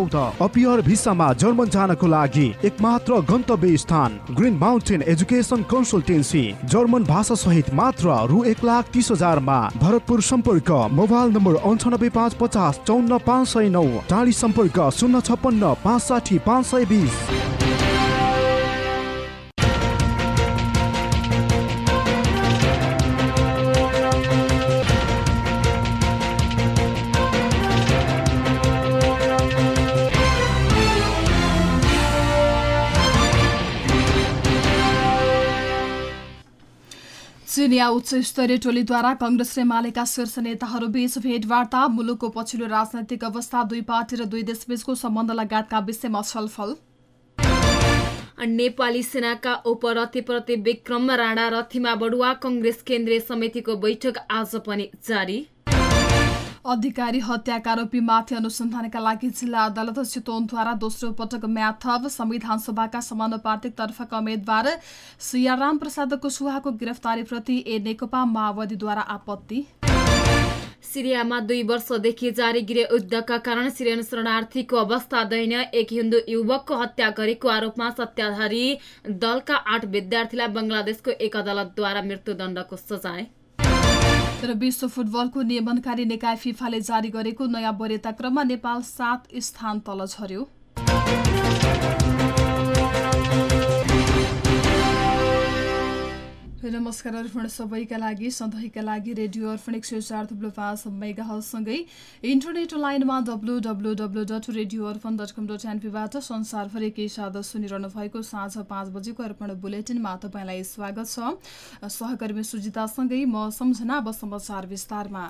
Appear भिसामा German जानको लागि एकमात्र गन्तव्य स्थान green mountain education consultancy. German भाषा सहित मात्र रु एक लाख तिस हजारमा भरतपुर सम्पर्क मोबाइल नम्बर अन्ठानब्बे पाँच पचास चौन्न पाँच सय नौ टाढी सम्पर्क शून्य छप्पन्न पाँच साठी पाँच सय बिस। चिनिया उच्च स्तरीय टोलीद्वारा कंग्रेस र एमालेका शीर्ष नेताहरूबीच भेटवार्ता मुलुकको पछिल्लो राजनैतिक अवस्था दुई पार्टी र दुई देशबीचको सम्बन्ध लगायतका विषयमा छलफल। नेपाली सेनाका उपरथीप्रति विक्रम राणा रथीमा बढुवा कंग्रेस केन्द्रीय समितिको बैठक आज पनि जारी। अधिकारी हत्याका आरोपीमाथि अनुसन्धानका लागि जिल्ला अदालत चितवनद्वारा दोस्रो पटक म्याथप संविधान सभाका समानुपातिक तर्फका उम्मेद्वार सियाराम प्रसाद कुशवाहाको गिरफ्तारीप्रति ए. नेकपा माओवादीद्वारा आपत्ति। सिरियामा दुई वर्षदेखि जारी गृह युद्धका कारण सिरियन शरणार्थीको अवस्था दयनीय। एक हिन्दू युवकको हत्या गरेको आरोपमा सत्ताधारी दलका आठ विद्यार्थीलाई बङ्गलादेशको एक अदालतद्वारा मृत्युदण्डको सजाय। र विश्व फुटबलको नियमनकारी निकाय फिफाले जारी गरेको नयाँ वरियता क्रममा नेपाल सात स्थान तल झर्यो। नमस्कार अर्पण सबैका लागि सधैँका लागि रेडियो अर्पण एक सय चार थुप्रो पाँच मेगाहलसँगै इन्टरनेट लाइनमा W W W dot radio Arpan dot com dot एनपीबाट संसारभरि केही साथ सुनिरहनु भएको साँझ पाँच बजेको अर्पण बुलेटिनमा तपाईँलाई स्वागत छ। सहकर्मी सुजितासँगै म सम्झना अब समाचार विस्तारमा।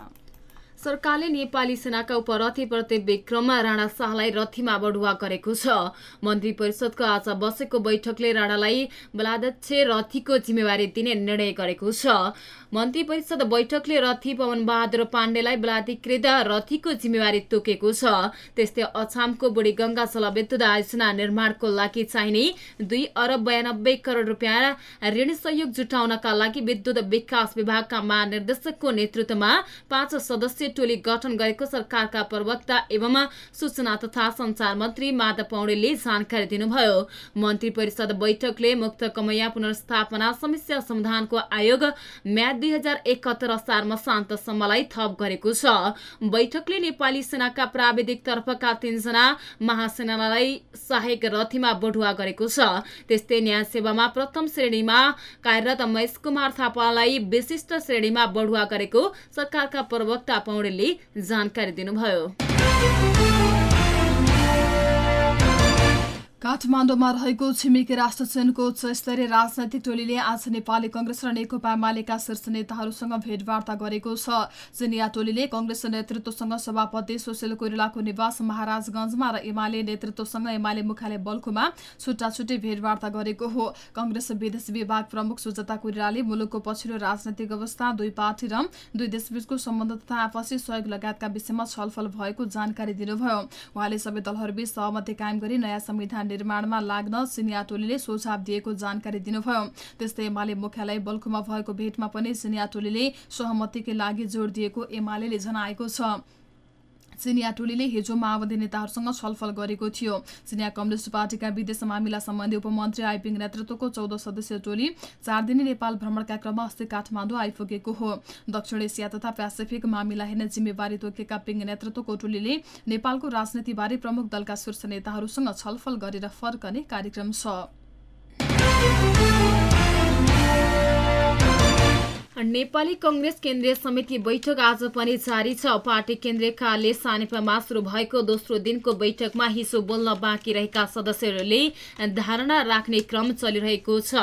सरकारले नेपाली सेनाका उपरथीप्रति विक्रम राणा शाहलाई रथीमा बढुवा गरेको छ। मन्त्री परिषदको आज बसेको बैठकले राणालाई बलाध्यक्ष रथीको जिम्मेवारी दिने निर्णय गरेको छ। मन्त्री परिषद बैठकले रथी पवन बहादुर पाण्डेलाई बलाधिकृत रथीको जिम्मेवारी तोकेको छ। त्यस्तै अछामको बुढी गंगा जलविद्युत आयोजना निर्माणको लागि चाहिने दुई अरब बयानब्बे करोड रुपियाँ ऋण सहयोग जुटाउनका लागि विद्युत विकास विभागका महानिर्देशकको नेतृत्वमा पाँच सदस्यीय टोली गठन गरेको सरकारका प्रवक्ता एवं सूचना तथा संचार मन्त्री माधव पौडेलले जानकारी दिनुभयो। मन्त्री परिषद बैठकले मुक्त कमैया पुनर्स्थापना समस्या समाधानको आयोग म्याद दुई हजार एकहत्तर असारमा शान्तसम्मलाई थप गरेको छ। बैठकले नेपाली सेनाका प्राविधिक तर्फका तीनजना महासेनालाई सहायक रथीमा बढुवा गरेको छ। त्यस्तै न्याय सेवामा प्रथम श्रेणीमा कार्यरत महेश कुमार थापालाई विशिष्ट श्रेणीमा बढुवा गरेको सरकारका प्रवक्ता पौडेलले जानकारी दिनुभयो। काठमाडौँमा रहेको छिमेकी राष्ट्र चीनको उच्च स्तरीय राजनैतिक टोलीले आज नेपाली कंग्रेस र नेकपा एमालेका शीर्ष नेताहरूसँग भेटवार्ता गरेको छ। चिनिया टोलीले कंग्रेस नेतृत्वसँग सभापति सुशील कोइरालाको निवास महाराजगंजमा र एमाले नेतृत्वसँग एमाले मुख्यालय बल्कुमा छुट्टा छुट्टै भेटवार्ता गरेको हो। कंग्रेस विदेश विभाग प्रमुख सुजता कोइरालाले मुलुकको पछिल्लो राजनैतिक अवस्था दुई पार्टी र दुई देशबीचको सम्बन्ध तथा आपसी सहयोग लगायतका विषयमा छलफल भएको जानकारी दिनुभयो। उहाँले सबै दलहरूबीच सहमति कायम गरी नयाँ संविधान निर्माणमा लाग्न सिनिया टोलीले सुझाव दिएको जानकारी दिनुभयो। त्यस्तै एमाले मुख्यालय बल्कुमा भएको भेटमा पनि सिनिया टोलीले सहमतिकै लागि जोड़ दिएको एमाले जनाएको छ। चिनिया टोलीले हिजो माओवादी नेताहरूसँग छलफल गरेको थियो। चिनिया कम्युनिष्ट पार्टीका विदेश मामिला सम्बन्धी उपमन्त्री आइपिङ नेतृत्वको चौध सदस्यीय टोली चार दिने नेपाल भ्रमणका क्रममा अस्ति काठमाडौँ आइपुगेको हो। दक्षिण एसिया तथा पेसिफिक मामिला हेर्ने जिम्मेवारी तोकेका पिङ नेतृत्वको टोलीले नेपालको राजनीतिबारे प्रमुख दलका शीर्ष नेताहरूसँग छलफल गरेर फर्कने कार्यक्रम छ। नेपाली कंग्रेस केन्द्रीय समिति बैठक आज पनि जारी छ। पार्टी केन्द्रीय कार्यालय सानेपामा शुरू भएको दोस्रो दिनको बैठकमा हिजो बोल्न बाँकी रहेका सदस्यहरूले धारणा राख्ने क्रम चलिरहेको छ।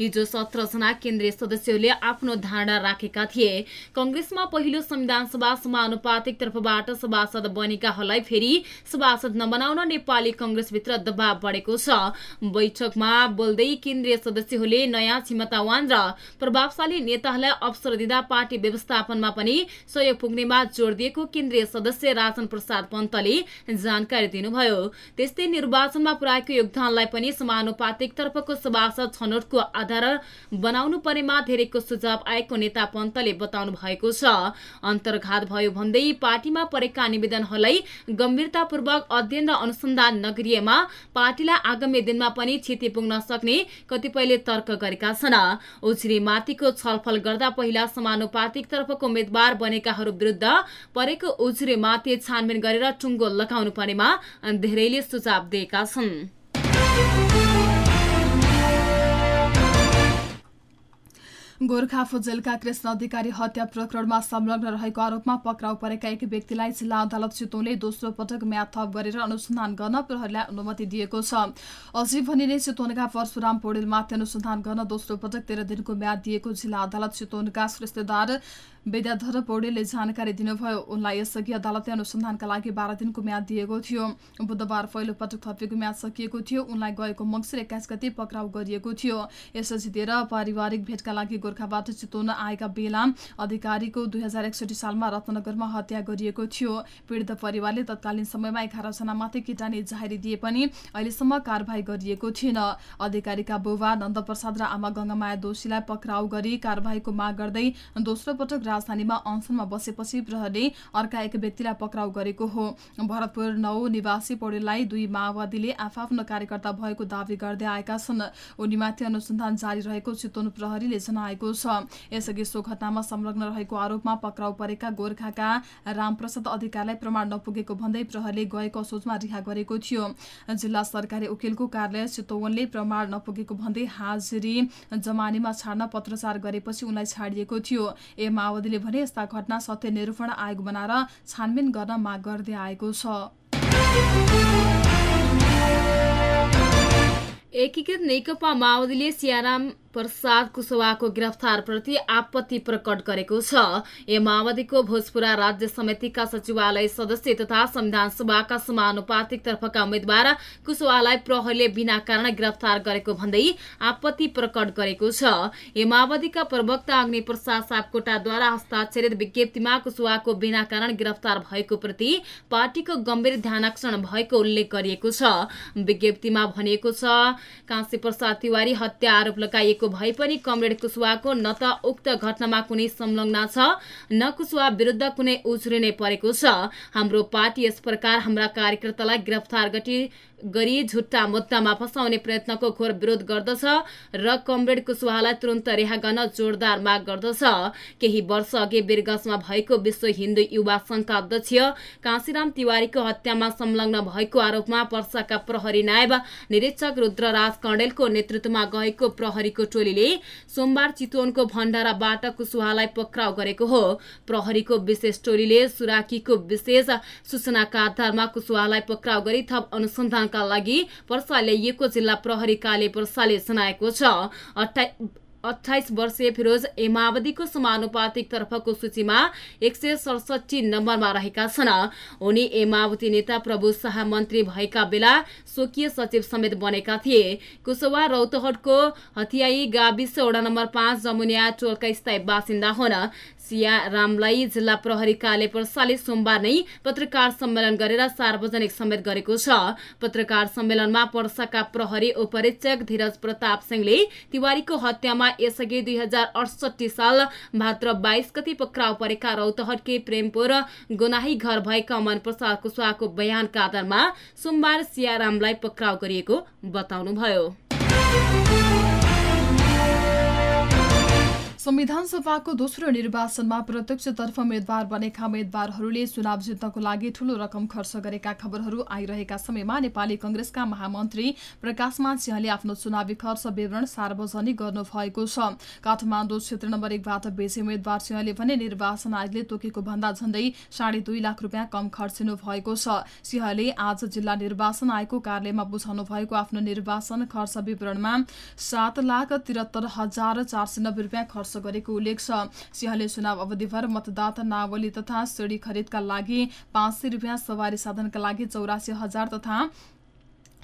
हिजो सत्रजना केन्द्रीय सदस्यहरूले आफ्नो धारणा राखेका थिए। कंग्रेसमा पहिलो संविधान सभा समानुपातिक तर्फबाट सभासद बनेकाहरूलाई फेरि सभासद नबनाउन नेपाली कंग्रेसभित्र दबाव बढेको छ। बैठकमा बोल्दै केन्द्रीय सदस्यहरूले नयाँ क्षमतावान र प्रभावशाली नेताहरूलाई अवसर दिँदा पार्टी व्यवस्थापनमा पनि सहयोग पुग्नेमा जोड दिएको केन्द्रीय सदस्य राजन प्रसाद पन्तले जानकारी दिनुभयो। त्यस्तै निर्वाचनमा पुर्याएको योगदानलाई पनि समानुपातिक तर्फको सभासद छनौटको आधार बनाउनु पर्नेमा धेरैको सुझाव आएको नेता पन्तले बताउनु भएको छ। अन्तर्घात भयो भन्दै पार्टीमा परेका निवेदनहरूलाई गम्भीरतापूर्वक अध्ययन र अनुसन्धान नगरिएमा पार्टीलाई आगामी दिनमा पनि क्षति पुग्न सक्ने कतिपयले तर्क गरेका छन्। उछ्री माथिको छलफल गर्दा पहिला समानुपातिक तर्फको उम्मेद्वार बनेकाहरू विरुद्ध परेको उजुरी माथि छानबिन गरेर टुङ्गो लगाउनु पर्नेमा धेरैले सुझाव दिएका छन्। गोर्खा फुजेलका कृष्ण अधिकारी हत्या प्रकरणमा संलग्न रहेको आरोपमा पक्राउ परेका एक व्यक्तिलाई जिल्ला अदालत चितौनले दोस्रो पटक म्याद थप गरेर अनुसन्धान गर्न प्रहरीलाई अनुमति दिएको छ। अझै भनिने चितवनका परशुराम पौडेलमाथि अनुसन्धान गर्न दोस्रो पटक तेह्र दिनको म्याद दिएको जिल्ला अदालत चितवनका श्रेष्ठदार विद्याधर पौडेलले जानकारी दिनुभयो। उनलाई यसअघि अदालतले अनुसन्धानका लागि बाह्र दिनको म्याद दिएको थियो। बुधबार पहिलो पटक थपिएको म्याद सकिएको थियो। उनलाई गएको मङ्सिर एक्काइस गति पक्राउ गरिएको थियो। यस जितेर पारिवारिक भेटका लागि गोर्खाबाट चितवन आएका बेला अधिकारीको दुई सालमा रत्नगरमा हत्या गरिएको थियो। पीडित परिवारले तत्कालीन समयमा एघारजनामाथि किटानी जाहेरी दिए पनि अहिलेसम्म कारवाही गरिएको थिएन। अधिकारीका बुबा नन्दप्रसाद र आमा गङ्गामाया दोषीलाई पक्राउ गरी कारवाहीको माग गर्दै दोस्रो पटक राजधानीमा अनसनमा बसेपछि प्रहरीले अर्का एक व्यक्तिलाई पक्राउ गरेको हो। भरतपुर नौ निवासी पौडेललाई दुई माओवादीले आफआफ्नो कार्यकर्ता भएको दावी गर्दै आएका छन्। उनीमाथि अनुसन्धान जारी रहेको चितवन प्रहरीले जनाएको छ। यसअघि सो घटनामा संलग्न रहेको आरोपमा पक्राउ परेका गोर्खाका रामप्रसाद अधिकारीलाई प्रमाण नपुगेको भन्दै प्रहरीले गएको असोजमा रिहा गरेको थियो। जिल्ला सरकारी वकिलको कार्यालय चितवनले प्रमाण नपुगेको भन्दै हाजिरी जमानीमा छाड्न पत्रचार गरेपछि उनलाई छाडिएको थियो। ए माओवादीले भने यस्ता घटना सत्य निरूपण आयोग बनाएर छानबिन गर्न माग गर्दै आएको छ। एकीकृत नेकपा माओवादीले सियाराम प्रसाद कुशवाको गिरफ्तारप्रति आपत्ति प्रकट गरेको छ। ए माओवादीको भोजपुरा राज्य समितिका सचिवालय सदस्य तथा संविधान सभाका समानुपातिक तर्फका उम्मेद्वार कुशवालाई प्रहरीले बिना कारण गिरफ्तार गरेको भन्दै आपत्ति प्रकट गरेको छ। ए माओवादीका प्रवक्ता अग्नि प्रसाद सापकोटाद्वारा हस्ताक्षरित विज्ञप्तिमा कुशवाको बिना कारण गिरफ्तार भएको प्रति पार्टीको गम्भीर ध्यानकर्षण भएको उल्लेख गरिएको छ। विज्ञप्तिमा भनिएको छ काँसी प्रसाद तिवारी हत्या आरोप लगाइएको भए पनि कमरेड कुशवाको न त उक्त घटनामा कुनै संलग्न छ? न कुशवा विरुद्ध कुनै उछ्रिनै परेको छ। हाम्रो पार्टी यस प्रकार हाम्रा कार्यकर्तालाई गिरफ्तार गरी गरी झुट्टा मुद्दामा फसाउने प्रयत्नको घोर विरोध गर्दछ र कमरेड कुशवाहालाई तुरन्त रिहा गर्न जोरदार माग गर्दछ। केही वर्ष अघि वीरगंजमा भएको विश्व हिन्दू युवा संघका अध्यक्ष काशीराम तिवारीको हत्यामा संलग्न भएको आरोपमा वर्षाका प्रहरी नायब निरीक्षक रुद्रराज कण्डेलको नेतृत्वमा गएको प्रहरीको टोलीले सोमबार चितवनको भण्डाराबाट कुशवाहालाई पक्राउ गरेको हो। प्रहरीको विशेष टोलीले सुराकीको विशेष सूचनाका आधारमा कुशवाहालाई पक्राउ गरी थप अनुसन्धान का लागि पर्सा ल्याइएको जिल्ला प्रहरी कार्य पर्साले जनाएको छ। अठाइस वर्षीय फिरोज ए माओवादीको समानुपातिक तर्फको सूचीमा एक सय सडसठी नम्बरमा रहेका छन्। उनी ए माओवादी नेता प्रभु शाह मन्त्री भएका बेला स्वकीय सचिव समेत बनेका थिए। कुशवा रौतहटको हथियाई गाविस वडा नम्बर पाँच जमुनिया टोलका स्थायी बासिन्दा हुन्। सिया रामलाई जिल्ला प्रहरी कार्य पर्साले सोमबार नै पत्रकार सम्मेलन गरेर सार्वजनिक समेत गरेको छ। पत्रकार सम्मेलनमा पर्साका प्रहरी उपरीक्षक धीरज प्रताप सिंहले तिवारीको हत्यामा यसअघि दुई हजार साल भाद्र बाइस गति पक्राउ परेका रौतहटकी प्रेमपुर गुनाही घर भएका अमन प्रसाद कुशवाको बयानका आधारमा सोमबार सियारामलाई पक्राउ गरिएको बताउनुभयो। संविधान सभाको दोस्रो निर्वाचनमा प्रत्यक्षतर्फ उम्मेद्वार बनेका उम्मेद्वारहरूले चुनाव जित्नको लागि ठूलो रकम खर्च गरेका खबरहरू आइरहेका समयमा नेपाली कंग्रेसका महामन्त्री प्रकाशमान सिंहले आफ्नो चुनावी खर्च विवरण सार्वजनिक गर्नुभएको छ। काठमाडौँ क्षेत्र नम्बर एकबाट बेचे उम्मेद्वार सिंहले भने निर्वाचन आयोगले तोकेको भन्दा झण्डै साढे दुई लाख रुपियाँ कम खर्चिनु भएको छ। सिंहले आज जिल्ला निर्वाचन आयोगको कार्यालयमा बुझाउनु भएको आफ्नो निर्वाचन खर्च विवरणमा सात लाख त्रिहत्तर हजार चार सय नब्बे रुपियाँ खर्च गरेको उल्लेख छ। सिंहले चुनाव अवधिभर मतदाता नावली तथा सिडी खरिदका लागि पाँच सय सवारी साधनका लागि चौरासी हजार तथा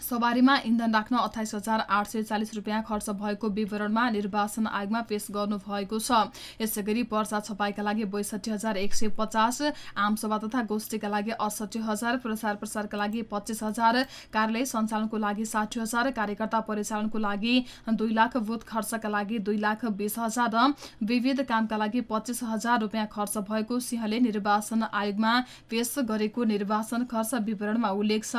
सवारीमा इन्धन राख्न अठाइस हजार आठ सय चालिस रुपियाँ खर्च भएको विवरणमा निर्वाचन आयोगमा पेश गर्नु भएको छ। यसै पर्चा छपाईका लागि बैसठी हजार एक सय पचास आमसभा तथा गोष्ठीका लागि अडसठी हजार प्रचार प्रसारका लागि पच्चिस हजार कार्यालय सञ्चालनको लागि साठी हजार कार्यकर्ता परिचालनको लागि दुई लाख बुथ खर्चका लागि दुई लाख बिस हजार र विविध कामका लागि पच्चिस हजार रुपियाँ खर्च भएको सिंहले निर्वाचन आयोगमा पेश गरेको निर्वाचन खर्च विवरणमा उल्लेख छ।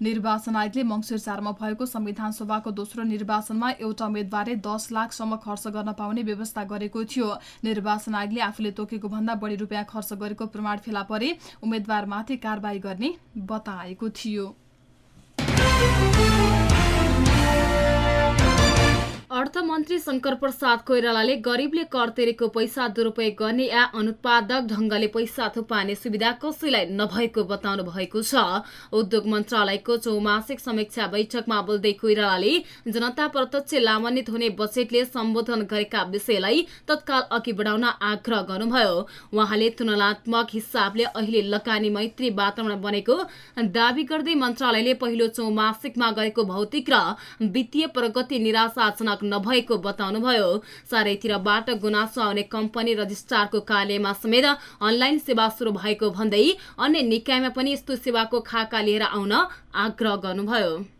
निर्वाचन आयोगले मङ्सिर चारमा भएको संविधान सभाको दोस्रो निर्वाचनमा एउटा उम्मेद्वारले दस लाखसम्म खर्च गर्न पाउने व्यवस्था गरेको थियो। निर्वाचन आयोगले आफूले तोकेको भन्दा बढी रुपियाँ खर्च गरेको प्रमाण फेला परे उम्मेद्वारमाथि कारवाही गर्ने बताएको थियो। अर्थमन्त्री शङ्कर प्रसाद कोइरालाले गरिबले कर तिरेको पैसा दुरुपयोग गर्ने या अनुत्पादक ढंगले पैसा थुपार्ने सुविधा कसैलाई नभएको बताउनु भएको छ। उद्योग मन्त्रालयको चौमासिक समीक्षा बैठकमा बोल्दै कोइरालाले जनता प्रत्यक्ष लाभान्वित हुने बजेटले सम्बोधन गरेका विषयलाई तत्काल अघि बढाउन आग्रह गर्नुभयो। उहाँले तुलनात्मक हिसाबले अहिले लगानी मैत्री वातावरण बनेको दावी गर्दै मन्त्रालयले पहिलो चौमासिकमा गरेको भौतिक र वित्तीय प्रगति निराशाजनक नभएको बताउनुभयो। चारैतिरबाट गुनासो आउने कम्पनी रजिस्ट्रारको कार्यालयमा समेत अनलाइन सेवा शुरू भएको भन्दै अन्य निकायमा पनि यस्तो सेवाको खाका लिएर आउन आग्रह गर्नुभयो।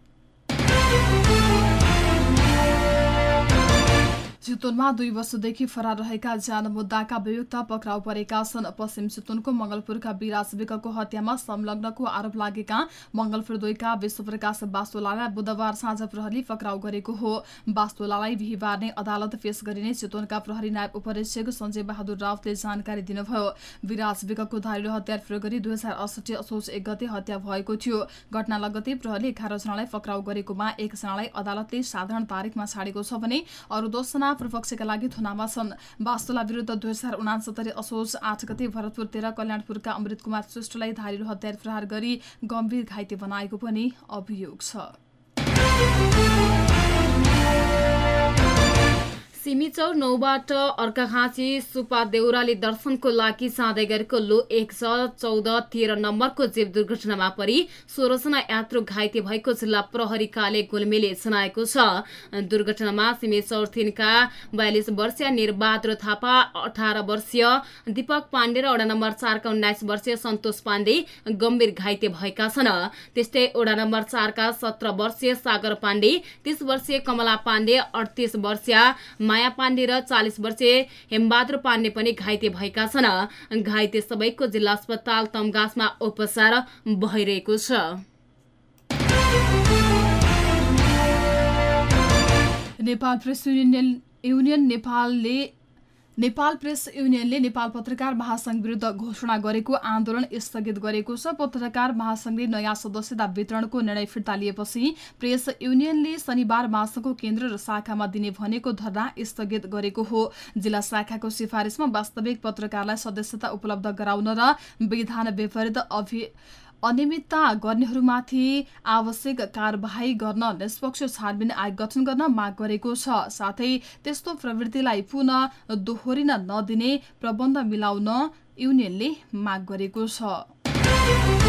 चितवनमा दुई वर्षदेखि फरार रहेका ज्यान मुद्दाका वियुक्त पक्राउ परेका छन्। पश्चिम चितवनको मंगलपुरका विराज विकको हत्यामा संलग्नको आरोप लागेका मंगलपुर दुईका विश्वप्रकाश बास्तोलालाई बुधबार साँझ प्रहरी पक्राउ गरेको हो। बास्तोलालाई बिहिबार नै अदालत पेश गरिने चितवनका प्रहरी नायब उपरीक्षक सञ्जय बहादुर रावतले जानकारी दिनुभयो। विराज विकको धारिलो हतियार प्रयोग गरी दुई हजार अडसठी असोज एक गते हत्या भएको थियो। घटना लगतै प्रहरीले एघारजनालाई पक्राउ गरेकोमा एकजनालाई अदालतले साधारण तारिकमा छाडेको छ भने अरू दसजना पूर्वपक्षका लागि थुनामा छन्। वास्तुला विरुद्ध दुई हजार उनासत्तरी असोज आठ गते भरतपुर तेह्र कल्याणपुरका अमृत कुमार श्रेष्ठलाई धारिलो हतियार प्रहार गरी गम्भीर घाइते बनाएको पनि अभियोग छ। सिमिचौर नौबाट अर्काखाँची सुपा देउराली दर्शनको लागि जाँदै गरेको लो एक छ चौध तेह्र नम्बरको जेब दुर्घटनामा परि सोह्रजना यात्रु घाइते भएको जिल्ला प्रहरी कार्य गुल्मेले जनाएको छ। दुर्घटनामा सिमेचौर तिनका बयालिस वर्षीय निरबहादुर थापा अठार वर्षीय दीपक पाण्डे र वडा नम्बर चारका उन्नाइस वर्षीय सन्तोष पाण्डे गम्भीर घाइते भएका छन्। त्यस्तै वडा नम्बर चारका सत्र वर्षीय सागर पाण्डे तीस वर्षीय कमला पाण्डे अडतिस वर्षीय माया पाण्डे र चालिस वर्षीय हेमबहादुर पाण्डे पनि घाइते भएका छन्। घाइते सबैको जिल्ला अस्पताल तमगासमा उपचार भइरहेको छ। नेपाल प्रेस युनियन युनियन नेपालले नेपाल प्रेस युनियनले नेपाल पत्रकार महासंघ विरुद्ध घोषणा गरेको आन्दोलन स्थगित गरेको छ। पत्रकार महासंघले नयाँ सदस्यता वितरणको निर्णय फिर्ता लिएपछि प्रेस युनियनले शनिबार महासंघको केन्द्र र शाखामा दिने भनेको धरना स्थगित गरेको हो। जिल्ला शाखाको सिफारिसमा वास्तविक पत्रकारलाई सदस्यता उपलब्ध गराउन र विधान विपरीत अभि अनियमितता गर्नेहरूमाथि आवश्यक कार्यवाही गर्न निष्पक्ष छानबिन आयोग गठन गर्न माग गरेको छ। साथै त्यस्तो प्रवृत्तिलाई पुनः दोहोरिन नदिने प्रबन्ध मिलाउन युनियनले माग गरेको छ।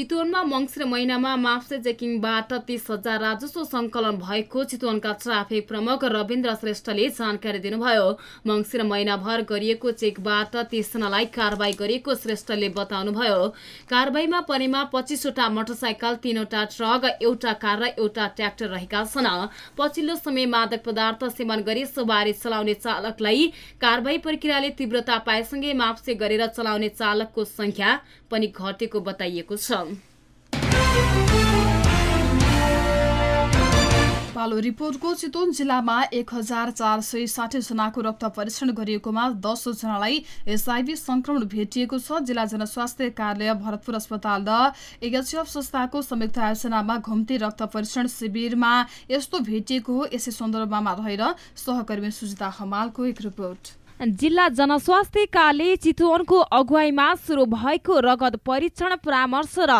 चितवनमा मङ्सिर महिनामा माप्से चेकिङबाट तीस हजार राजस्व सङ्कलन भएको चितवनका ट्राफिक प्रमुख रविन्द्र श्रेष्ठले जानकारी दिनुभयो। मङ्सिर महिनाभर गरिएको चेकबाट तीसजनालाई कारवाही गरिएको श्रेष्ठले बताउनुभयो। कारवाहीमा परेमा पच्चिसवटा मोटरसाइकल तीनवटा ट्रक एउटा कार र एउटा ट्र्याक्टर रहेका छन्। पछिल्लो समय मादक पदार्थ सेवन गरी सवारी चलाउने चालकलाई कारवाही प्रक्रियाले तीव्रता पाएसँगै माप्से गरेर चलाउने चालकको संख्या पनि घटेको बताइएको छ। पालो रिपोर्टको चितवन जिल्लामा एक हजार चार सय साठी जनाको रक्त परीक्षण गरिएकोमा जनालाई एसआइभी संक्रमण भेटिएको छ। जिल्ला जनस्वास्थ्य कार्यालय भरतपुर अस्पताल र एगएचएफ संस्थाको संयुक्त आयोजनामा घुम्ती रक्त परीक्षण शिविरमा यस्तो भेटिएको हो। यसै सन्दर्भमा रहेर सहकर्मी सुजिता हमालको एक रिपोर्ट। जिल्ला जनस्वास्थ्य कार्यालय चितवनको अगुवाईमा सुरु भएको रगत परीक्षण परामर्श र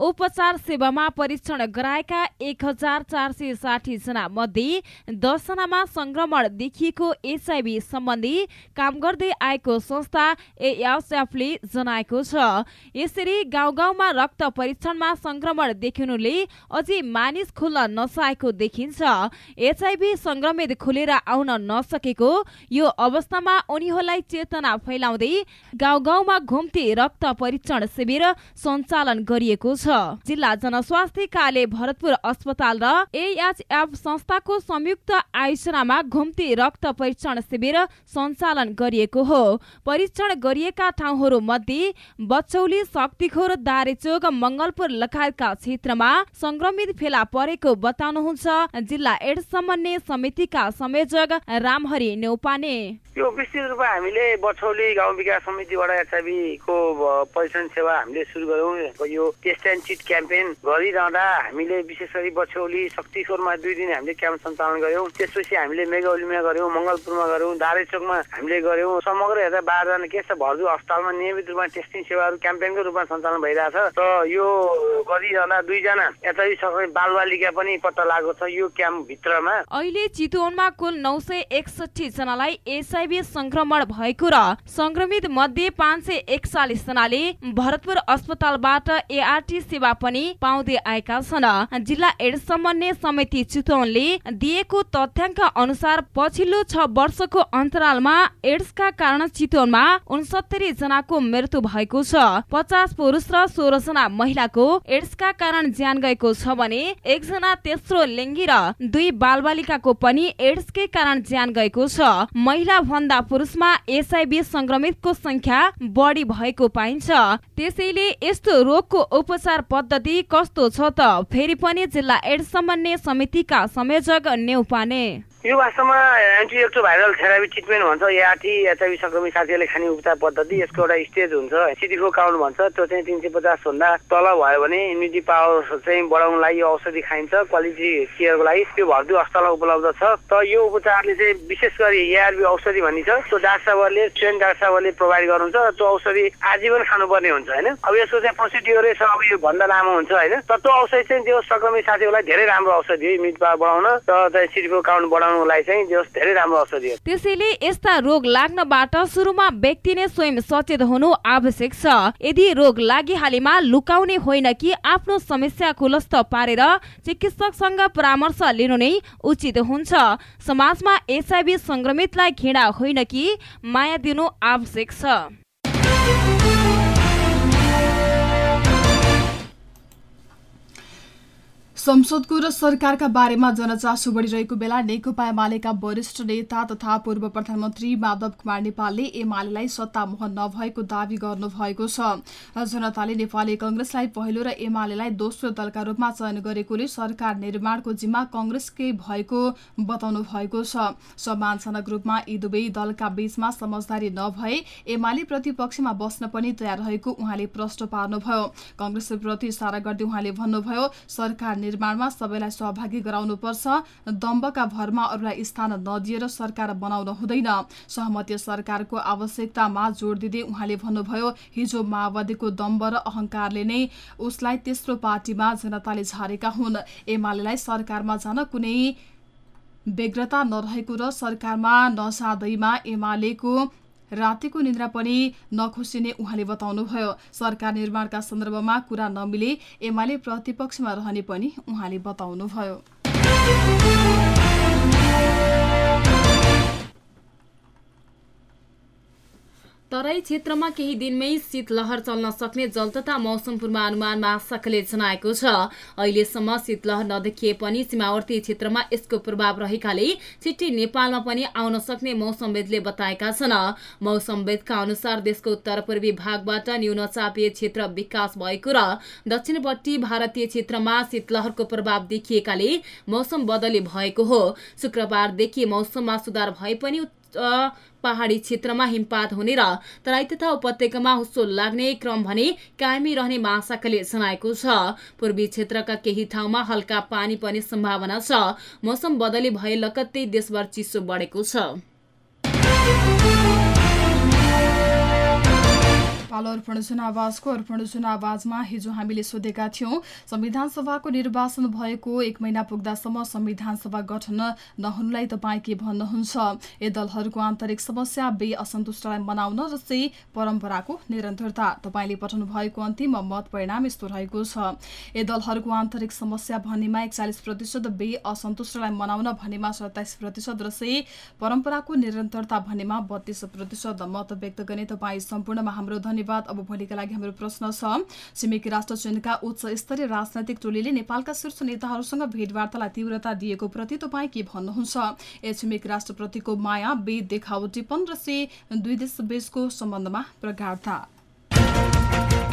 उपचार सेवामा परीक्षण गराएका एक हजार चार सय साठी जना मध्ये दसजनामा संक्रमण देखिएको एचआइभी सम्बन्धी काम गर्दै आएको संस्था एएसएफले जनाएको छ। यसरी गाउँ गाउँमा रक्त परीक्षणमा संक्रमण देखिनुले अझै मानिस खुल्न नसकेको देखिन्छ। एचआइभी संक्रमित खुलेर आउन नसकेको यो अवस्थामा उनीहरूलाई चेतना फैलाउँदै गाउँ गाउँमा घुम्ती रक्त परीक्षण शिविर सञ्चालन गरिएको छ। जिल्ला जनस्वास्थ्य कार्यालय भरतपुर अस्पताल र एएचएफ संस्थाको संयुक्त आयोजनामा घुम्ती रक्त परीक्षण शिविर सञ्चालन गरिएको हो। परीक्षण गरिएका ठाउँहरू मध्ये बचौली शक्तिखोर दारेचोक मङ्गलपुर लगायतका क्षेत्रमा संक्रमित फेला परेको बताउनुहुन्छ। जिल्ला एड्स समन्वय समितिका संयोजक रामहरि नेउपाने। विस्तृत रूपमा हामीले बछौली गाउँ विकास समितिबाट एचआइभीको परीक्षण सेवा हामीले सुरु गऱ्यौँ। यो टेस्ट एन्ड चिट क्याम्पेन गरिरहँदा हामीले विशेष गरी बछौली शक्तिश्वरमा दुई दिन हामीले क्याम्प सञ्चालन गऱ्यौँ। त्यसपछि हामीले मेगाउलीमा गऱ्यौँ मङ्गलपुरमा गऱ्यौँ दारेचोकमा हामीले गऱ्यौँ। समग्र हेर्दा बाह्रजना के छ भर्जु अस्पतालमा नियमित रूपमा टेस्टिङ सेवाहरू क्याम्पेनको रूपमा सञ्चालन भइरहेछ र यो गरिरहँदा दुईजना एचआइभी सङ्क्रमित बालबालिका पनि पत्ता लागेको छ यो क्याम्पभित्रमा। अहिले चितवनमा कुल नौ सय एकसठी जनालाई एचआइभी संक्रमण भएको र संक्रमित मध्ये पाँच सय एकचालिस जनाले भरतपुर अस्पतालबाट एआरटी सेवा पनि पाउँदै आएका छन्। जिल्ला एड्स समन्वय समिति चितवनले दिएको तथ्याङ्क अनुसार पछिल्लो छ वर्षको अन्तरालमा एड्सका कारण चितवनमा उनसत्तरी जनाको मृत्यु भएको छ। पचास पुरुष र सोह्र जना महिलाको एड्सका कारण ज्यान गएको छ भने एकजना तेस्रो लिङ्गी र दुई बालबालिकाको पनि एड्सकै कारण ज्यान गएको छ। महिला भन्दा पुरुषमा एसआइबी संक्रमितको संख्या बढी भएको पाइन्छ। त्यसैले यस्तो रोगको उपचार पद्धति कस्तो छ त? फेरि पनि जिल्ला एड्स समन्वय समितिका संयोजक नेउपाने। यो वास्तवमा एन्टी भाइरल थेरापी ट्रिटमेन्ट भन्छ एआरटी एचआइभी सङ्क्रमित साथीहरूले खाने उपचार पद्धति यसको एउटा स्टेज हुन्छ। सिडिफो काउन्ट भन्छ त्यो चाहिँ तिन सय पचासभन्दा तल भयो भने इम्युनिटी पावर चाहिँ बढाउनको लागि औषधि खाइन्छ क्वालिटी केयरको लागि। त्यो भर्दु अस्पतालमा उपलब्ध छ। त यो उपचारले चाहिँ विशेष गरी एआरबी औषधि भन्ने छ त्यो डाक्टर साहबहरूले ट्रेन डाक्टर साहबहरूले प्रोभाइड गर्नुहुन्छ त्यो औषधि आजीवन खानुपर्ने हुन्छ होइन? अब यसको चाहिँ प्रोसिड्युरै छ अब यो भन्दा लामो हुन्छ होइन? त त्यो औषधि चाहिँ त्यो सङ्क्रमित साथीहरूलाई धेरै राम्रो औषधि हो इम्युनिटी पावर बढाउन र सिडिफो काउन्ट बढाउन धेरै राम्रो औषधि हो त्यसैले यस्ता रोग लाग्नबाट सुरुमा व्यक्ति नै स्वयं सचेत हुनु आवश्यक छ। यदि रोग लागिहालेमा लुकाउने होइन कि आफ्नो समस्या खुलस्त पारेर चिकित्सकसँग परामर्श लिनु नै उचित हुन्छ। समाजमा एचआइभी संक्रमितलाई घृणा होइन कि माया दिनु आवश्यक छ। संसदको र सरकारका बारेमा जनचासो बढिरहेको बेला नेकपा एमालेका वरिष्ठ नेता तथा पूर्व प्रधानमन्त्री माधव कुमार नेपालले एमालेलाई सत्ता मोहन नभएको दावी गर्नुभएको छ। जनताले नेपाली कंग्रेसलाई पहिलो र एमालेलाई दोस्रो दलका रूपमा चयन गरेकोले सरकार निर्माणको जिम्मा कंग्रेसकै भएको बताउनु भएको छ। सम्मानजनक रूपमा यी दुवै दलका बीचमा समझदारी नभए एमाले प्रतिपक्षमा बस्न पनि तयार रहेको उहाँले प्रश्न पार्नुभयो। कंग्रेसप्रति इसारा गर्दै उहाँले भन्नुभयो सरकार निर्माणमा सबैलाई सहभागी गराउनुपर्छ। दम्बका भरमा अरूलाई स्थान नदिएर सरकार बनाउन हुँदैन। सहमति सरकारको आवश्यकतामा जोड दिँदै उहाँले भन्नुभयो हिजो माओवादीको दम्ब र अहंकारले नै उसलाई तेस्रो पार्टीमा जनताले झारेका हुन्। एमालेलाई सरकारमा जान कुनै व्यग्रता नरहेको र सरकारमा नजाँदैमा एमालेको रातिको निन्द्रा पनि नखुसिने उहाँले बताउनुभयो। सरकार निर्माणका सन्दर्भमा कुरा नमिले एमाले प्रतिपक्षमा रहने पनि उहाँले बताउनुभयो। तराई क्षेत्रमा केही दिनमै शीतलहर चल्न सक्ने जल तथा मौसम पूर्वानुमान महाशाखाले जनाएको छ। अहिलेसम्म शीतलहर नदेखिए पनि सीमावर्ती क्षेत्रमा यसको प्रभाव रहेकाले छिट्टी नेपालमा पनि आउन सक्ने मौसमवेदले बताएका छन्। मौसमवेदका अनुसार देशको उत्तर पूर्वी भागबाट न्यून चापिय क्षेत्र विकास भएको र दक्षिणपट्टि भारतीय क्षेत्रमा शीतलहरको प्रभाव देखिएकाले मौसम बदली भएको हो। शुक्रबारदेखि मौसममा सुधार भए पनि पहाडी क्षेत्रमा हिमपात हुने र तराई तथा उपत्यकामा हुस्सो लाग्ने क्रम भने कायमी रहने महाशाखाले जनाएको छ। पूर्वी क्षेत्रका केही ठाउँमा हल्का पानी पर्ने सम्भावना छ। मौसम बदली भए लगत्तै देशभर चिसो बढेको छ। पालो अर्पण जनावाजको अर्पण जनावाजमा हिजो हामीले सोधेका थियौं संविधान सभाको निर्वाचन भएको एक महिना पुग्दासम्म संविधान सभा गठन नहुनुलाई तपाईँ के भन्नुहुन्छ? ए दलहरूको आन्तरिक समस्या बे असन्तुष्टलाई मनाउन जस्तै परम्पराको निरन्तरता तपाईँले पठाउनु भएको अन्तिम मत परिणाम यस्तो रहेको छ। ए दलहरूको आन्तरिक समस्या भन्नेमा एकचालिस प्रतिशत बे असन्तुष्टलाई मनाउन भन्नेमा सत्ताइस प्रतिशत र परम्पराको निरन्तरता भन्नेमा बत्तीस प्रतिशत मत व्यक्त गर्ने तपाईँ सम्पूर्णमा हाम्रो धन्यवाद। अब भोलिका लागि हाम्रो प्रश्न छ। छिमेकी राष्ट्र चीनका उच्च स्तरीय राजनैतिक टोलीले नेपालका शीर्ष नेताहरूसँग भेटवार्तालाई तीव्रता दिएको प्रति तपाईँ के भन्नुहुन्छ? ए छिमेकी राष्ट्रप्रतिको माया बे देखावटीपन र से दुई देश बीचको सम्बन्धमा प्रगाढता।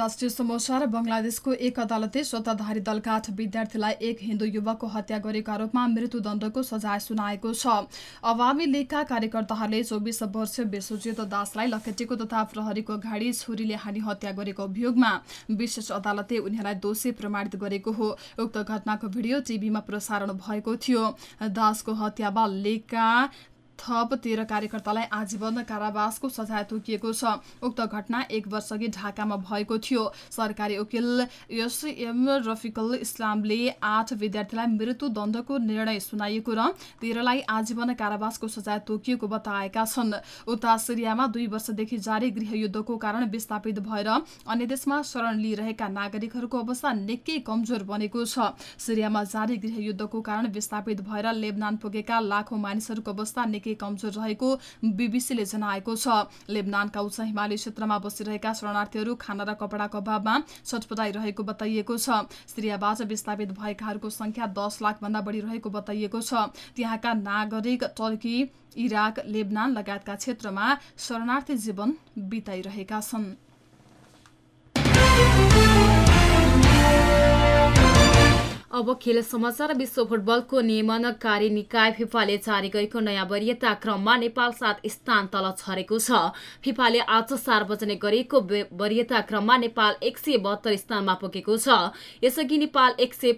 अन्तर्राष्ट्रिय समाचार बङ्गलादेशको एक अदालतले सत्ताधारी दलका आठ विद्यार्थीलाई एक हिन्दू युवकको हत्या गरेको आरोपमा मृत्युदण्डको सजाय सुनाएको छ। अवामी लीगका कार्यकर्ताहरूले चौबिस वर्षीय विश्वजित दासलाई लखेटेको तथा प्रहरीको घाडी छुरीले हानी हत्या गरेको अभियोगमा विशेष अदालतले उनीहरूलाई दोषी प्रमाणित गरेको हो। उक्त घटनाको भिडियो टिभीमा प्रसारण भएको थियो। दासको हत्यामा लीगका थप तेह्र कार्यकर्तालाई आजीवन कारावासको सजाय तोकिएको छ। उक्त घटना एक वर्षअघि ढाकामा भएको थियो। सरकारी वकिल एसएम रफिकल इस्लामले आठ विद्यार्थीलाई मृत्युदण्डको निर्णय सुनाइएको र तेह्रलाई आजीवन कारावासको सजाय तोकिएको बताएका छन्। उता सिरियामा दुई वर्षदेखि जारी गृहयुद्धको कारण विस्थापित भएर अन्य देशमा शरण लिइरहेका नागरिकहरूको अवस्था निकै कमजोर बनेको छ। सिरियामा जारी गृहयुद्धको कारण विस्थापित भएर लेबनान पुगेका लाखौं मानिसहरूको अवस्था निकै कमजोर रहेको बीबीसीले जनाएको छ। लेबनानका उच्च हिमाली क्षेत्रमा बसिरहेका शरणार्थीहरू खाना र कपडाको अभावमा छटपटाइरहेको बताइएको छ। सिरियाबाट विस्थापित भएकाहरूको संख्या दस लाखभन्दा बढी रहेको बताइएको छ। त्यहाँका नागरिक टर्की इराक लेबनान लगायतका क्षेत्रमा शरणार्थी जीवन बिताइरहेका छन्। अब खेल समाचार विश्व फुटबलको नियमनकारी निकाय फिफाले जारी गरेको नयाँ वरियता क्रममा नेपाल सात स्थान तल छरेको छ। फिफाले आज सार्वजनिक गरेको वरियता क्रममा नेपाल एक सय बहत्तर स्थानमा पुगेको छ। यसअघि नेपाल एक सय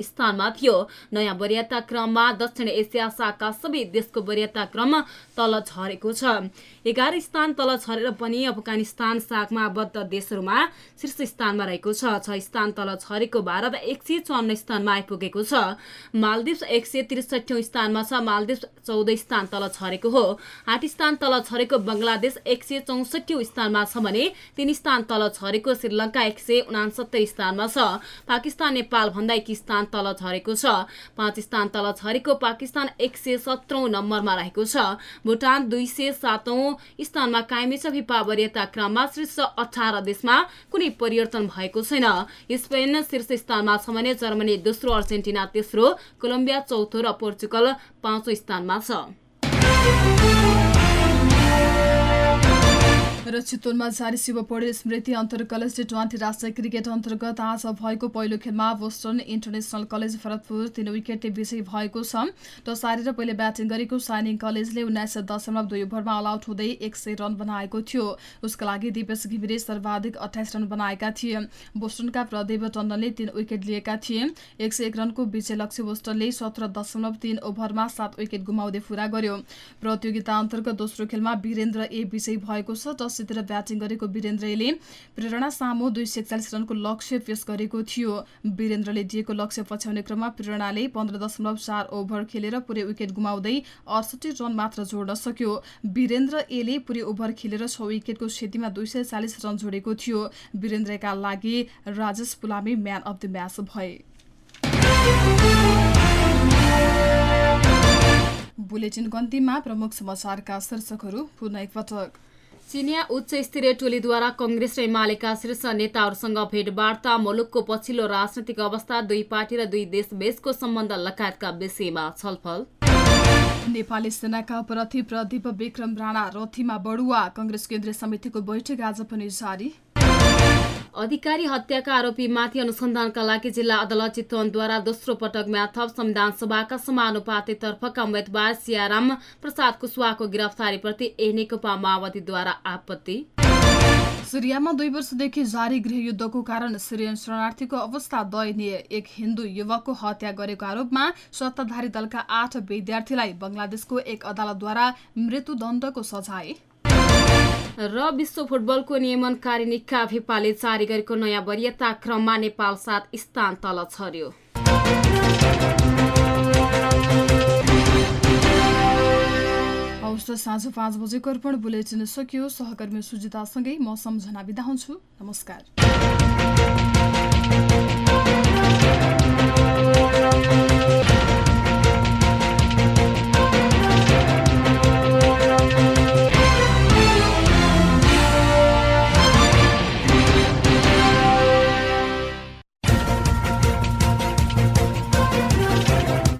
स्थानमा थियो। नयाँ वरियता क्रममा दक्षिण एसिया शाखा सबै देशको वरियता क्रम तल झरेको छ। एघार स्थान तल झरेर पनि अफगानिस्तान सागमा आबद्ध देशहरूमा शीर्ष स्थानमा रहेको छ। स्थान तल झरेको भारत एक सय चौन्न स्थानमा आइपुगेको छ। मालदिप्स एक सय त्रिसठी स्थानमा छ। मालदिप्स चौध स्थान तल झरेको हो। आठ स्थान तल झरेको बङ्गलादेश एक सय चौसठी स्थानमा छ भने तीन स्थान तल झरेको श्रीलङ्का एक सय उनासत्तरी स्थानमा छ। पाकिस्तान नेपाल भन्दा एक स्थान तल झरेको छ। पाँच स्थान तल झरेको पाकिस्तान एक सय सत्रौं नम्बरमा रहेको छ। भुटान दुई सय सातौं स्थानमा कायमी छ। फिफा वरियता क्रममा शीर्ष अठार देशमा कुनै परिवर्तन भएको छैन। स्पेन शीर्ष स्थानमा छ भने जर्मनी दोस्रो अर्जेन्टिना तेस्रो कोलम्बिया चौथो र पोर्चुगल पाँचौं स्थानमा छ। र चितवनमा जारी शिव पौडेल स्मृति अन्तर कलेज टी ट्वेन्टी राष्ट्रिय क्रिकेट अन्तर्गत आज भएको पहिलो खेलमा बोस्टन इन्टरनेसनल कलेज भरतपुर तीन विकेटले विजयी भएको छ। टस हारेर पहिले ब्याटिङ गरेको साइनिङ कलेजले उन्नाइस दशमलव दुई ओभरमा अल आउट हुँदै एक सय रन बनाएको थियो। उसका लागि दिपेश घिमिरे सर्वाधिक अठाइस रन बनाएका थिए। बोस्टनका प्रदेव टण्डनले तीन विकेट लिएका थिए। एक सय एक रनको विजय लक्ष्य बोस्टनले सत्र दशमलव तीन ओभरमा सात विकेट गुमाउँदै पूरा गर्यो। प्रतियोगिता अन्तर्गत दोस्रो खेलमा वीरेन्द्र ए विजयी भएको छ। अठासीतिर ब्याटिङ गरेको वीरेन्द्रले प्रेरणा सामु दुई सय एकचालिस रनको लक्ष्य पेश गरेको थियो। वीरेन्द्रले दिएको लक्ष्य पछ्याउने क्रममा प्रेरणाले पन्ध्र दशमलव चार ओभर खेलेर पुरै विकेट गुमाउँदै अडसठी रन मात्र जोड्न सक्यो। वीरेन्द्र एले पुरै ओभर खेलेर छ विकेटको क्षतिमा दुई रन जोडेको थियो। वीरेन्द्रका लागि Rajesh Pulami man of the match भए। बुलेटिन गन्तीमा प्रमुख समाचारका शीर्षकहरू पुनः एकपटक। चिनिया उच्च स्तरीय टोलीद्वारा कंग्रेस र एमालेका शीर्ष नेताहरूसँग भेटवार्ता मुलुकको पछिल्लो राजनैतिक अवस्था दुई पार्टी र दुई देशबीचको सम्बन्ध लगायतका विषयमा छलफल। नेपाली सेनाका प्रति प्रदीप विक्रम राणा रथीमा बढुवा कंग्रेस केन्द्रीय समितिको बैठक आज पनि जारी। अधिकारी हत्याका आरोपीमाथि अनुसन्धानका लागि जिल्ला अदालत चितवनद्वारा दोस्रो पटक म्याथप संविधान सभाका समानुपातितर्फका उम्मेद्वार सियाराम प्रसाद कुशवाको गिरफ्तारीप्रति ए नेकपा माओवादीद्वारा आपत्ति। सिरियामा दुई वर्षदेखि जारी गृहयुद्धको कारण सिरियन शरणार्थीको अवस्था दयनीय। एक हिन्दू युवकको हत्या गरेको आरोपमा सत्ताधारी दलका आठ विद्यार्थीलाई बंगलादेशको एक अदालतद्वारा मृत्युदण्डको सजाय र विश्व फुटबलको नियमनकारी निका फिफाले जारी गरेको नयाँ वरियता क्रममा नेपाल सात स्थान तल छर्यो। साँझ पाँच बजेको अर्पण बुलेटिन सकियो सहकर्मी सुजितासँगै म सम्झना बिदा हुन्छु। नमस्कार।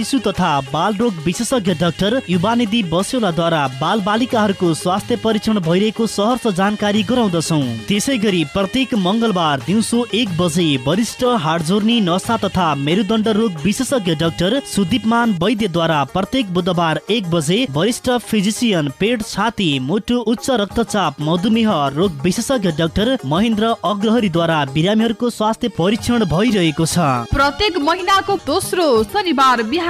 शिशु तथा बाल रोग विशेषज्ञ डाक्टर युवानिधि बस्योलाद्वारा बाल बालिकाहरूको स्वास्थ्य परीक्षण भइरहेको सहर्ष जानकारी गराउँदछौ। त्यसै गरी प्रत्येक मङ्गलबार दिउँसो एक बजे वरिष्ठ हाडजोर्नी नसा तथा मेरुदण्ड रोग विशेषज्ञ डाक्टर सुदीपमान वैद्यद्वारा प्रत्येक बुधबार एक बजे वरिष्ठ फिजिसियन पेट छाती मुटु उच्च रक्तचाप मधुमेह रोग विशेषज्ञ डाक्टर महेन्द्र अग्रहरीद्वारा बिरामीहरूको स्वास्थ्य परीक्षण भइरहेको छ। प्रत्येक महिनाको दोस्रो शनिबार बिहान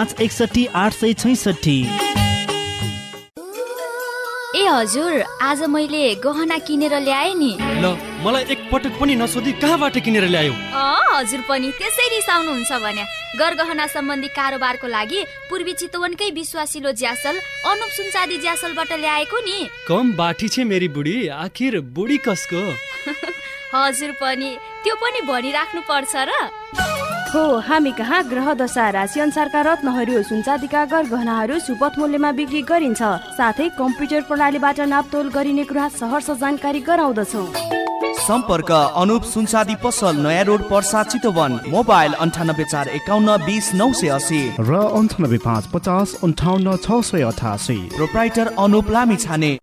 पाँच एकसठी आठ सय छैसठी ए हजुर आज मैले गहना किनेर ल्याएँ नि। ल मलाई एक पटक पनि नसोधी कहाँबाट किनेर ल्यायो? हजुर पनि त्यसै रिसाउनुहुन्छ भने। गरगहना सम्बन्धी कारोबारको लागि पूर्वी चितवनकै विश्वासिलो ज्यासल अनुप सुनचादी ज्यासलबाट ल्याएको नि। कम बाठी छे मेरी बुढी आखिर बुढी कसको? हजुर पनि त्यो पनि भनिराख्नु पर्छ र। हो हामी कहाँ ग्रह दशा राशि अनुसारका रत्नहरू सुनचाँदीका गहनाहरू सुपथ मूल्यमा बिक्री गरिन्छ। साथै कम्प्युटर प्रणालीबाट नापतोल गरिने कुरा सहर जानकारी गराउँदछौ। सम्पर्क अनुप सुनसादी पसल नयाँ रोड पर्सा चितवन। मोबाइल अन्ठानब्बे चार एकाउन्न बिस नौ सय असी र अन्ठानब्बे पाँच पचास अन्ठाउन्न छ सय अठासी। प्रोप्राइटर अनुप लामी छाने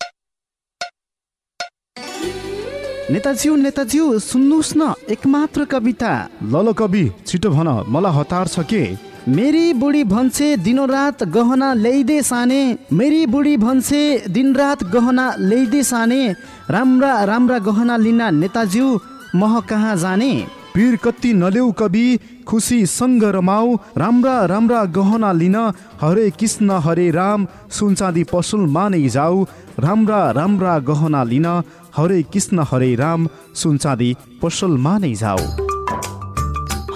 नेताज्यू नेताज्यू सुन्नुहोस् न एकमात्र कविता। लल कवि छिटो भन मलाई हतार छ के? मेरी बुढी भन्छे दिनरात गहना ल्याइदे साने। मेरी बुढी भन्छे दिनरात गहना ल्याइदे साने। राम्रा राम्रा गहना लिन नेताज्यू मह कहाँ जाने? पीर कति नलेउ कवि खुसी सङ्ग रमाऊ। राम्रा राम्रा गहना लिन हरे कृष्ण हरे राम। सुनचाँदी पसलमा नै जाऊ। राम्रा राम्रा गहना लिन हरे कृष्ण हरे राम सुनचाँदी पसलमा नै जाऊ।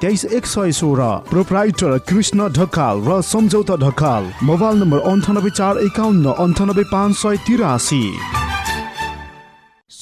तेइस एक सय सोह्र। प्रोप्राइटर कृष्ण ढकाल र सम्झौता ढकाल। मोबाइल नम्बर अन्ठानब्बे चार एकाउन्न अन्ठानब्बे पाँच सय तिरासी।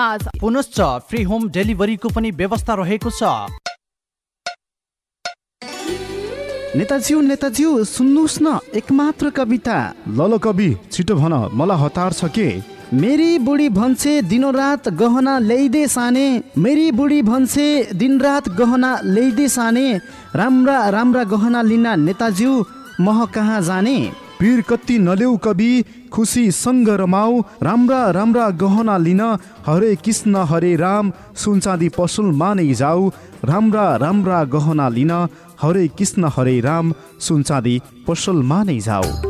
पाँच पुनश्च फ्री होम डेलिभरीको पनि व्यवस्था रहेको छ। नेताज्यू नेताज्यू सुन्नुहोस् न एकमात्र कविता। लल कवि छिटो भन मलाई हतार छ के? मेरी बुढी भन्छे दिनरात गहना ल्याइदे साने। मेरी बुढी भन्छे दिनरात गहना ल्याइदे साने। राम्रा राम्रा गहना लिन नेताज्यू मह कहाँ जाने? पीर कति नलेउ कवि खुसी सङ्ग रमाऊ राम्रा राम्रा गहना लिन हरे कृष्ण हरे राम सुनचाँदी पसलमा नै जाऊ राम्रा राम्रा गहना लिन हरे कृष्ण हरे राम सुनचाँदी पसलमा नै जाऊ।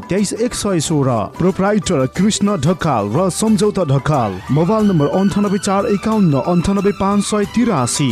तेइस एक सय सोह्र। प्रोप्राइटर कृष्ण ढकाल र सम्झौता ढकाल। मोबाइल नम्बर अन्ठानब्बे चार एकाउन्न अन्ठानब्बे पाँच सय तिरासी।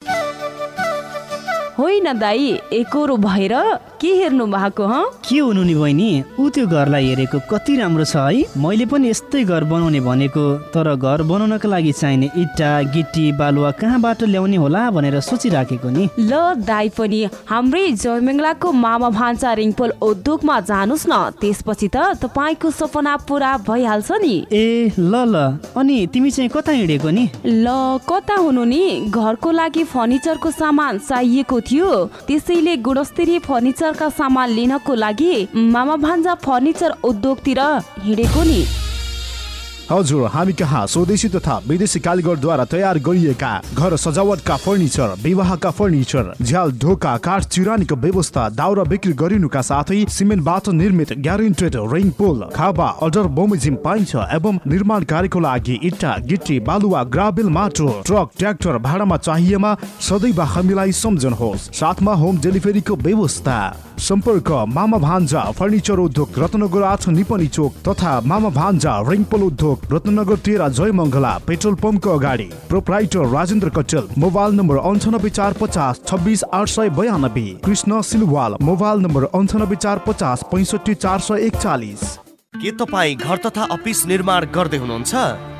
होइन दाई एकरो भएर के हेर्नु भएको हँ? के हुनु नि बहिनी? ऊ त्यो घरलाई हेरेको कति राम्रो छ है। मैले पनि यस्तै घर बनाउने भनेको तर घर बनाउनका लागि चाहिने इट्टा गिटी बालुवा कहाँबाट ल्याउने होला भनेर सोचिराखेको नि। ल दाई पनि हाम्रै जयमङ्गलाको मामा भान्सा रिङपोल उद्योगमा जानुहोस् न। त्यसपछि त तपाईँको सपना पुरा भइहाल्छ नि। ए ल ल। अनि तिमी चाहिँ कता हिँडेको नि? ल कता हुनु नि? घरको लागि फर्निचरको सामान चाहिएको थियो त्यसैले गुणस्तरीय फर्निचरका सामान लिनको लागि मामा भान्जा फर्निचर उद्योगतिर हिँडेको नि। हजुर हामी कहाँ? स्वदेशी तथा विदेशी कालीगरद्वारा तयार गरिएका घर सजावटका फर्निचर विवाहका फर्निचर झ्याल ढोका काठ चिरानीको व्यवस्था दाउरा बिक्री गरिनुका साथै सिमेन्टबाट निर्मित ग्यारेन्टेड रिङ पोल खाबा अडर बोमिजिम पाइन्छ एवं निर्माण कार्यको लागि इट्टा गिट्टी बालुवा ग्राबेल माटो ट्रक ट्र्याक्टर भाडामा चाहिएमा सदैव हामीलाई सम्झनुहोस्। साथमा होम डेलिभरीको व्यवस्था। सम्पर्क मामा भान्जा फर्निचर उद्योग रत्नगर आठ निपनी चोक तथा मामा भान्जा रिङपोल उद्योग रत्नगर तेह्र जय मङ्गला पेट्रोल पम्पको अगाडि। प्रोप्राइटर राजेन्द्र कटेल मोबाइल नम्बर अन्ठानब्बे चार पचास छब्बिस आठ सय बयानब्बे। कृष्ण सिलवाल मोबाइल नम्बर अन्ठानब्बे चार पचास पैँसठी चार सय एकचालिस। के तपाईँ घर तथा अफिस निर्माण गर्दै हुनुहुन्छ?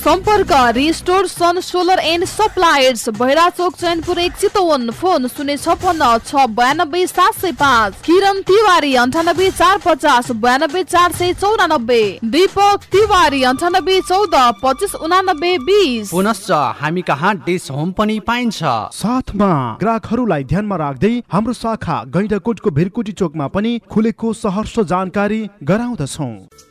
सम्पर्क restore sun solar and suppliers भैरा चोक चैनपुर एक चितवन फोन शून्य छपन्न छ बयानब्बे सात सय पाँच। किरण तिवारी अन्ठानब्बे चार पचास बयानब्बे चार सय चौरानब्बे। दीपक तिवारी अन्ठानब्बे चौध पच्चिस उनानब्बे बिस। पुनश्च हामी कहाँ डिस होम पनि पाइन्छ। साथमा ग्राहकहरूलाई ध्यानमा राख्दै हाम्रो शाखा गैंडाकोटको भिरकुटी चोकमा पनि खुलेको सहर्ष जानकारी गराउँदछौ।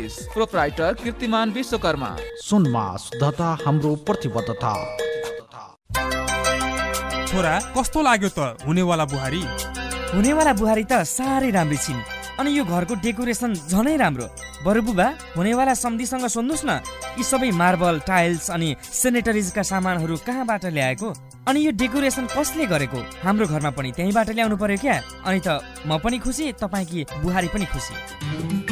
प्रोप्राइटर कीर्तिमान विश्वकर्मा। सुनमा शुद्धता हाम्रो प्रतिबद्धता। छोरा कस्तो लाग्यो त हुनेवाला बुहारी? हुनेवाला बुहारी त साह्रै राम्री छिन्। अनि यो घरको डेकोरेसन झनै राम्रो। बरु बुबा हुनेवाला सम्धिसँग सोध्नुहोस् न यी सबै मार्बल टाइल्स अनि सेनेटरिजका सामानहरू कहाँबाट ल्याएको? अनि यो डेकोरेसन कसले गरेको? हाम्रो घरमा पनि त्यहीँबाट ल्याउनु पर्यो क्या? अनि त म पनि खुसी तपाईँकी बुहारी पनि खुसी?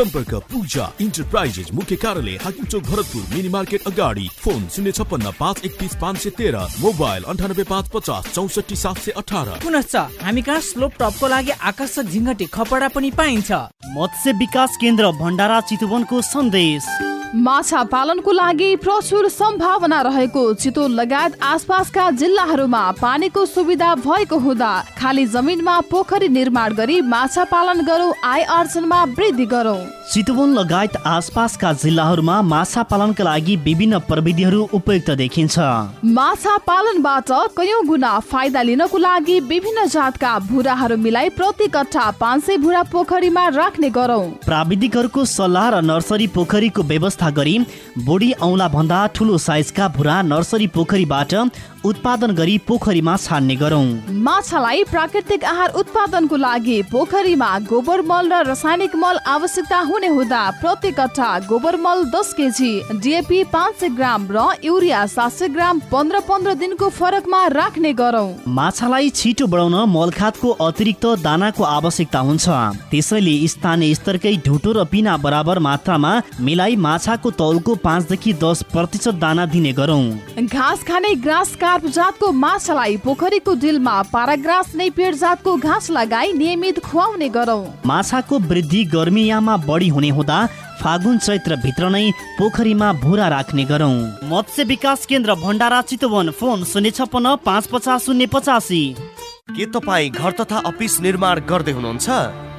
सम्पर्क पूजा इन्टरप्राइजेस मुख्य कार्यालय हाकिम चोक भरतपुर मिनी मार्केट अगाडि। फोन शून्य छप्पन्न पाँच एकतिस पाँच सय तेह्र। मोबाइल अन्ठानब्बे पाँच पचास चौसठी सात सय अठार। पुनश्च हामी कहाँ स्लोप टपको लागि आकर्षक झिङ्गटी खपडा पनि पाइन्छ। मत्स्य विकास केन्द्र भण्डारा चितवनको सन्देश। माछा पालनको लागि प्रचुर सम्भावना रहेको चितवन लगायत आसपासका जिल्लाहरूमा पानीको सुविधा भएको हुँदा खाली जमिनमा पोखरी निर्माण गरी माछा पालन गरौँ आय आर्जनमा वृद्धि गरौँ। चितवन लगायत आसपासका जिल्लाहरूमा माछा पालनका लागि विभिन्न प्रविधिहरू उपयुक्त देखिन्छ। माछा पालनबाट कयौँ गुणा फाइदा लिनको लागि विभिन्न जातका भुराहरू मिलाई प्रति कट्ठा पाँच सय भुरा पोखरीमा राख्ने गरौँ। प्राविधिकहरूको सल्लाह र नर्सरी पोखरीको व्यवस्था गरी बोडी औँला भन्दा ठुलो साइजका भुरा नर्सरी पोखरीबाट उत्पादन गरी पोखरीमा छाड्ने गरौँ। माछालाई प्राकृतिक आहार उत्पादनको लागि पोखरीमा गोबर मल र रासायनिक मल आवश्यकता हुने हुँदा प्रति कट्ठा गोबर मल दस केजी डिएपी पाँच सय ग्राम र युरिया सात सय ग्राम पन्ध्र पन्ध्र दिनको फरकमा राख्ने गरौँ। माछालाई छिटो बढाउन मलखातको अतिरिक्त दानाको आवश्यकता हुन्छ। त्यसैले स्थानीय स्तरकै ढुटो र पिना बराबर मात्रामा मिलाई माछाको तौलको पाँचदेखि दस प्रतिशत दाना दिने गरौँ। घाँस खाने ग्रास कार्प जातको माछालाई पोखरीको डिलमा पाराग्रास नेपियर जातको घाँस लगाई नियमित खुवाउने गरौँ। माछाको वृद्धि गर्मीयामा बढी हुने हुँदा फागुन चैत्र भित्र नै पोखरीमा भुरा राख्ने गरौँ। मत्स्य विकास केन्द्र भण्डारा चितवन फोन शून्य छप्पन्न पाँच पचास शून्य पचासी। के तपाईँ घर तथा अफिस निर्माण गर्दै हुनुहुन्छ?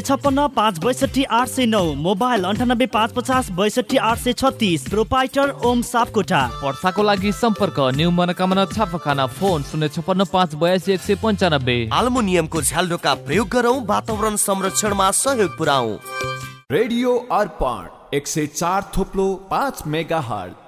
छप्पन्न पाँच बैसठी आठ सय नौ। मोबाइल अन्ठानब्बे पाँच पचास बैसठी आठ सय छत्तिस। प्रोपाइटर ओम सापकोटा। वर्षाको लागि सम्पर्क न्यू मनोकामना छापाखाना फोन शून्य छप्पन्न पाँच बयासी एक सय पन्चानब्बे। आल्मुनियमको झ्यालडोका प्रयोग गरौँ वातावरण संरक्षणमा सहयोग पुऱ्याउ। रेडियो अर्पण एक सय चार थोप्लो पाँच मेगा हट